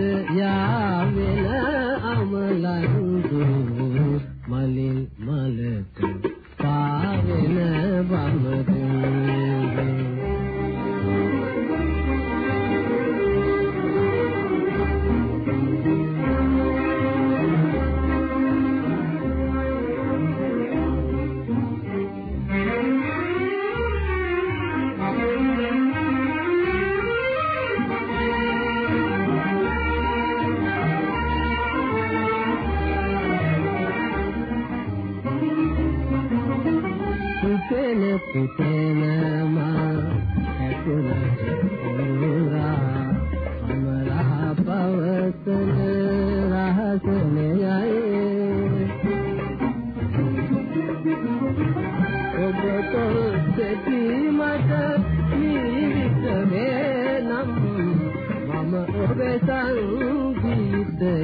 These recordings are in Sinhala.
හොලට යාවෙන කෙන පිටේනම ඇතුළ නුරා අමරහ පවසන රහසනයයි ඔබ තොල් සෙටීමට නිවිතමේ නම් මම ඔබ සංගීතය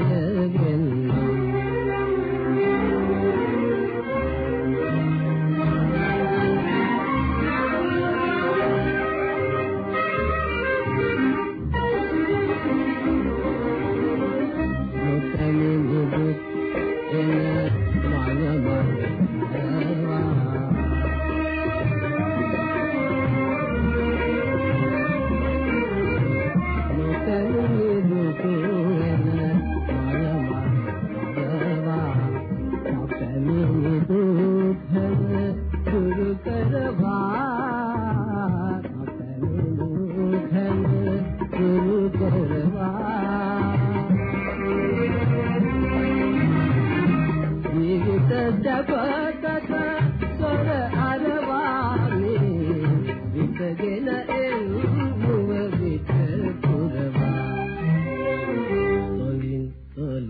දබතක සොර අරවානේ විතගෙන එල් මුව විත පුරවා තොලින් තොල